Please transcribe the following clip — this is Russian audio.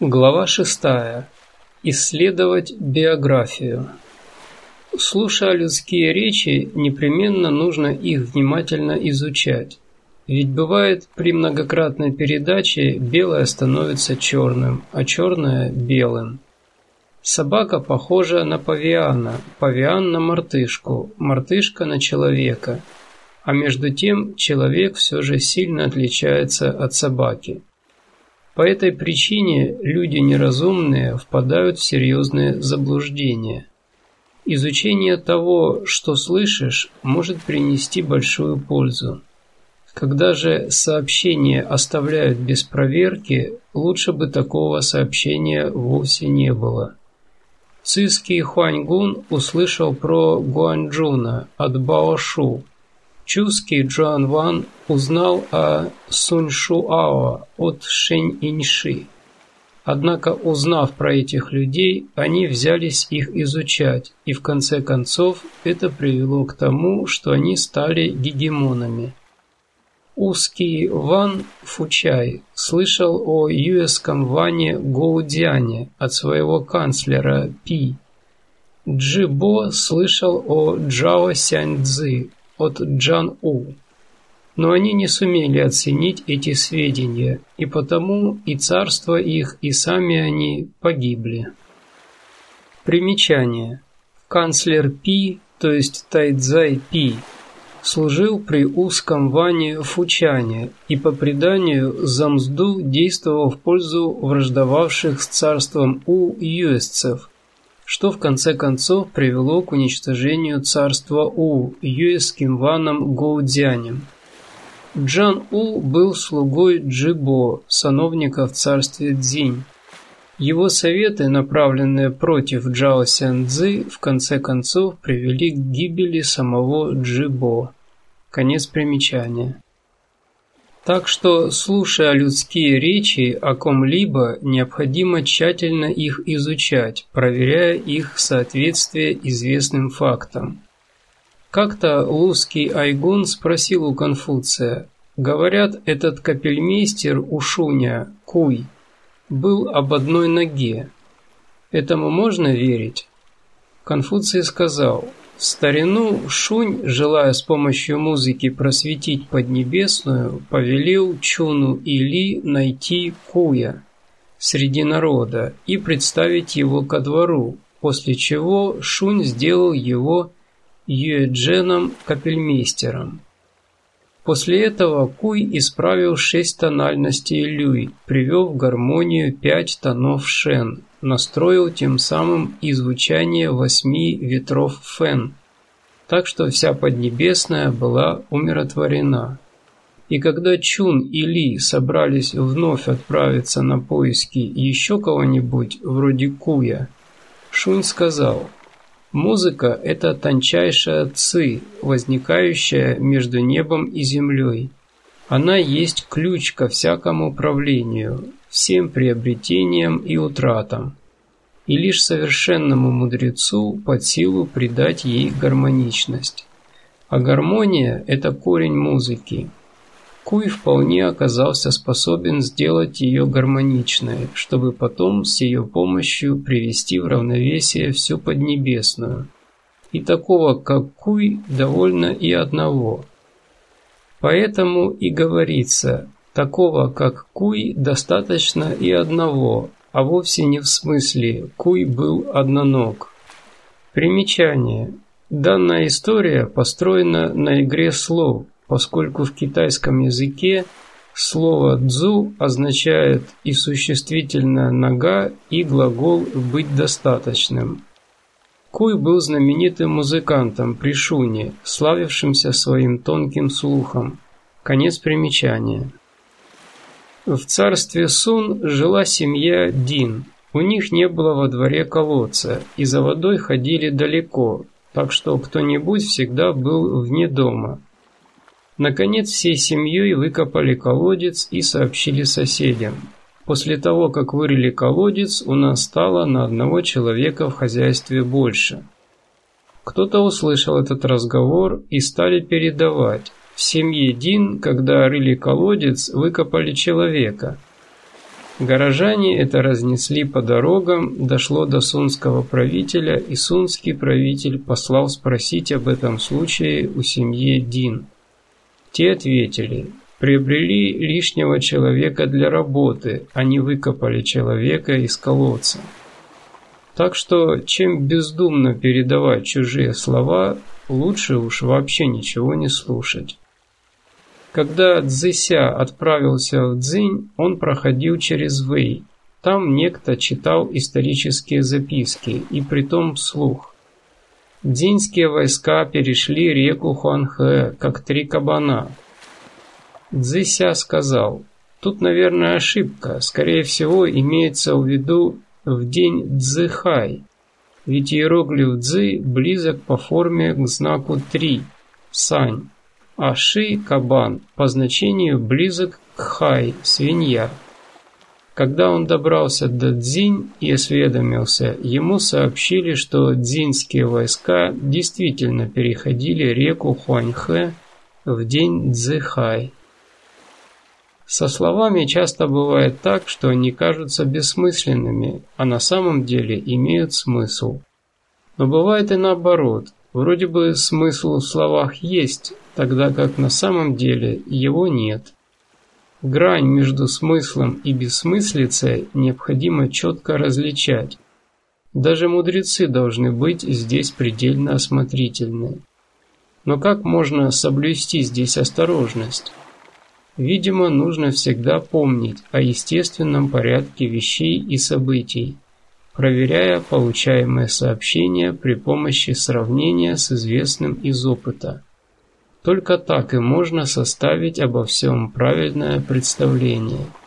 Глава шестая. Исследовать биографию. Слушая людские речи, непременно нужно их внимательно изучать. Ведь бывает при многократной передаче белое становится черным, а черное – белым. Собака похожа на павиана, павиан на мартышку, мартышка на человека. А между тем человек все же сильно отличается от собаки. По этой причине люди неразумные впадают в серьезные заблуждения. Изучение того, что слышишь, может принести большую пользу. Когда же сообщение оставляют без проверки, лучше бы такого сообщения вовсе не было. Цисский Хуаньгун услышал про Гуанчжуна от Баошу, Чуский Джоан Ван узнал о Суньшуао от Шэнь-Иньши. Однако, узнав про этих людей, они взялись их изучать, и в конце концов это привело к тому, что они стали гегемонами. Узкий Ван Фучай слышал о юэском Ване Гоудяне от своего канцлера Пи. Джибо слышал о Джао Сяньцзы от Джан У. Но они не сумели оценить эти сведения, и потому и царство их, и сами они погибли. Примечание. Канцлер Пи, то есть Тайцзай Пи, служил при узком Ване Фучане и по преданию за мзду действовал в пользу враждовавших с царством У юэсцев, что в конце концов привело к уничтожению царства У юэским ваном Гоудзянем. Джан У был слугой Джибо, сановника в царстве Цзинь. Его советы, направленные против Джао Сянцзы, в конце концов привели к гибели самого Джибо. Конец примечания. Так что, слушая людские речи о ком-либо, необходимо тщательно их изучать, проверяя их соответствие известным фактам. Как-то Лузский Айгун спросил у Конфуция, говорят, этот капельмейстер у Шуня, Куй, был об одной ноге. Этому можно верить? Конфуций сказал, в старину Шунь, желая с помощью музыки просветить Поднебесную, повелел Чуну Или найти Куя среди народа и представить его ко двору, после чего Шунь сделал его Юэдженом капельмейстером. После этого Куй исправил шесть тональностей Люй, привел в гармонию пять тонов Шен, настроил тем самым и звучание восьми ветров Фэн, так что вся Поднебесная была умиротворена. И когда Чун и Ли собрались вновь отправиться на поиски еще кого-нибудь вроде Куя, Шунь сказал, «Музыка – это тончайшая ци, возникающая между небом и землей. Она есть ключ ко всякому управлению, всем приобретениям и утратам, и лишь совершенному мудрецу под силу придать ей гармоничность. А гармония – это корень музыки. Куй вполне оказался способен сделать ее гармоничной, чтобы потом с ее помощью привести в равновесие всю Поднебесную. И такого, как Куй, довольно и одного. Поэтому и говорится – Такого, как Куй, достаточно и одного, а вовсе не в смысле «Куй был одноног». Примечание. Данная история построена на игре слов, поскольку в китайском языке слово «дзу» означает и существительное «нога», и глагол «быть достаточным». Куй был знаменитым музыкантом при Шуне, славившимся своим тонким слухом. Конец примечания. В царстве Сун жила семья Дин. У них не было во дворе колодца, и за водой ходили далеко, так что кто-нибудь всегда был вне дома. Наконец всей семьей выкопали колодец и сообщили соседям. После того, как вырыли колодец, у нас стало на одного человека в хозяйстве больше. Кто-то услышал этот разговор и стали передавать. В семье Дин, когда рыли колодец, выкопали человека. Горожане это разнесли по дорогам, дошло до сунского правителя, и сунский правитель послал спросить об этом случае у семьи Дин. Те ответили, приобрели лишнего человека для работы, а не выкопали человека из колодца. Так что, чем бездумно передавать чужие слова, лучше уж вообще ничего не слушать. Когда Цзэся отправился в Цзинь, он проходил через Вэй. Там некто читал исторические записки, и притом вслух. Дзиньские войска перешли реку Хуанхэ, как три кабана. Цзэся сказал, тут, наверное, ошибка, скорее всего, имеется в виду в день Цзэхай, ведь иероглиф Цзы близок по форме к знаку 3, Сань а Ши – кабан, по значению близок к Хай – свинья. Когда он добрался до Дзинь и осведомился, ему сообщили, что дзиньские войска действительно переходили реку Хуаньхэ в день Цзэхай. Со словами часто бывает так, что они кажутся бессмысленными, а на самом деле имеют смысл. Но бывает и наоборот. Вроде бы смысл в словах есть, тогда как на самом деле его нет. Грань между смыслом и бессмыслицей необходимо четко различать. Даже мудрецы должны быть здесь предельно осмотрительны. Но как можно соблюсти здесь осторожность? Видимо, нужно всегда помнить о естественном порядке вещей и событий, проверяя получаемые сообщения при помощи сравнения с известным из опыта. Только так и можно составить обо всем правильное представление –